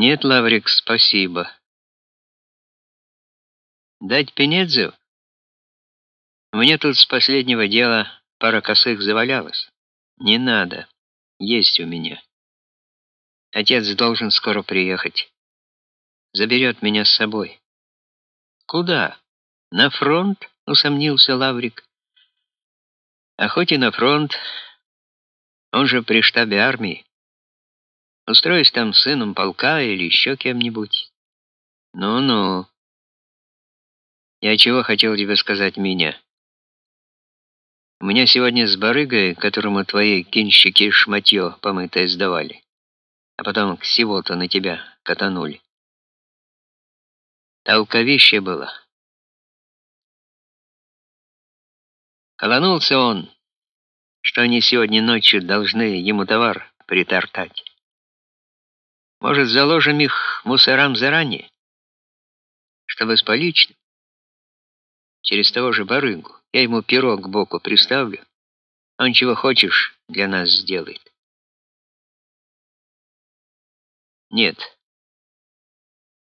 Нет, Лаврик, спасибо. Дать Пенедзу? Мне тут с последнего дела пара косых завалялась. Не надо. Есть у меня. Отец должен скоро приехать. Заберет меня с собой. Куда? На фронт? Усомнился Лаврик. А хоть и на фронт, он же при штабе армии. Устроюсь там сыном полка или еще кем-нибудь. Ну-ну. Я чего хотел тебе сказать, меня? У меня сегодня с барыгой, которому твои кинщики шматье помытое сдавали, а потом всего-то на тебя катанули. Толковище было. Колонулся он, что они сегодня ночью должны ему товар притартать. Может, заложим их мусорам заранее, чтобы с поличным, через того же барыгу. Я ему пирог к боку приставлю. Он чего хочешь для нас сделает. Нет.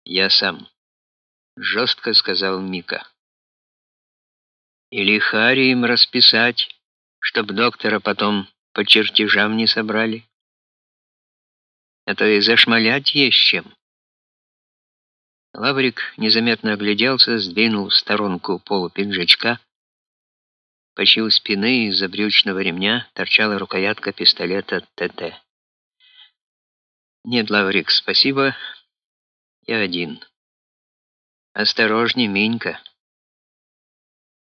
Я сам, жестко сказал Мика. Или Хари им расписать, чтоб доктора потом по чертежам не собрали. А то и зашмалять есть чем. Лаврик незаметно огляделся, сдвинул в сторонку полу пиджачка Почти у спины из-за брючного ремня торчала рукоятка пистолета ТТ. «Нет, Лаврик, спасибо. Я один. Осторожней, Минька.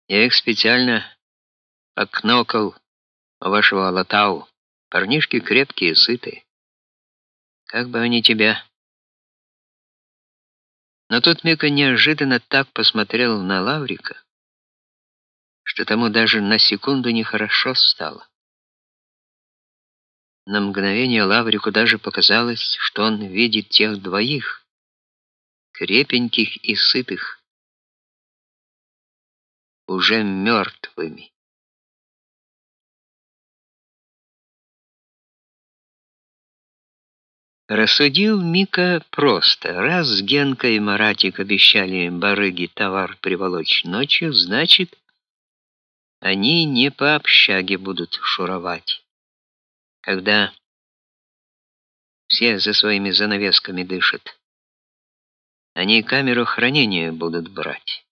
Я их специально покнокал вашего Алатау. Парнишки крепкие, сытые. Как бы они тебя...» Но тут Мика неожиданно так посмотрел на Лаврика, что тому даже на секунду нехорошо стало. На мгновение Лаврику даже показалось, что он видит тех двоих, крепеньких и сытых, уже мертвыми. Рассудил Мика просто. Раз Генка и Маратик обещали барыге товар приволочь ночью, значит, они не по общаге будут шуровать. Когда все за своими занавесками дышат, они камеру хранения будут брать.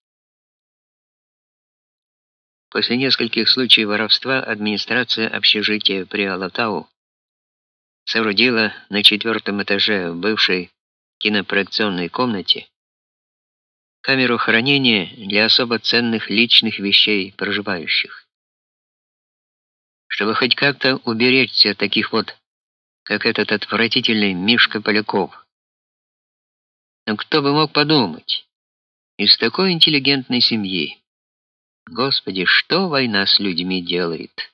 После нескольких случаев воровства администрация общежития при Алатау соорудила на четвертом этаже в бывшей кинопроекционной комнате камеру хранения для особо ценных личных вещей проживающих. Чтобы хоть как-то уберечься таких вот, как этот отвратительный Мишка Поляков. Но кто бы мог подумать, из такой интеллигентной семьи. Господи, что война с людьми делает?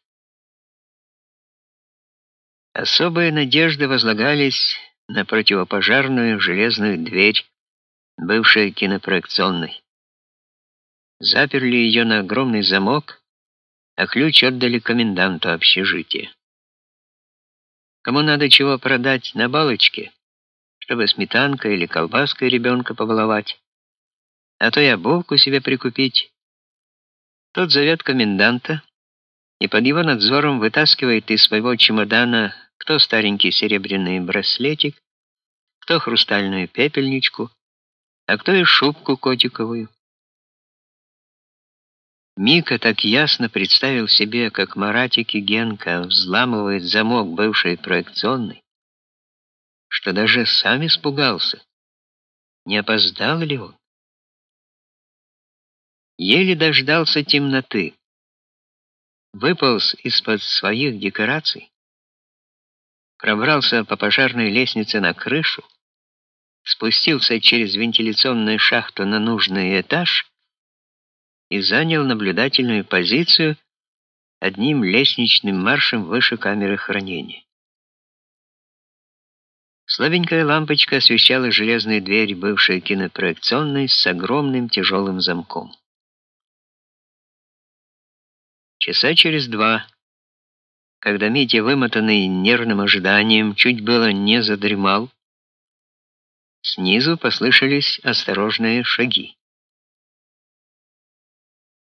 Особые надежды возлагались на противопожарную железную дверь бывшей кинопроекционной. Заперли ее на огромный замок, а ключ отдали коменданту общежития. Кому надо чего продать на балочке, чтобы сметанкой или колбаской ребенка побаловать, а то и обувку себе прикупить, тот зовет коменданта и под его надзором вытаскивает из своего чемодана кто старенький серебряный браслетик, кто хрустальную пепельничку, а кто и шубку котиковую. Мика так ясно представил себе, как Маратик и Генка взламывают замок бывшей проекционной, что даже сам испугался. Не опоздал ли он? Еле дождался темноты. Выполз из-под своих декораций, пробрался по пожарной лестнице на крышу, спустился через вентиляционную шахту на нужный этаж и занял наблюдательную позицию одним лестничным маршем выше камеры хранения. Слабенькая лампочка освещала железную дверь бывшей кинопроекционной с огромным тяжелым замком. Часа через два, когда Митя, вымотанный нервным ожиданием, чуть было не задремал, Снизу послышались осторожные шаги.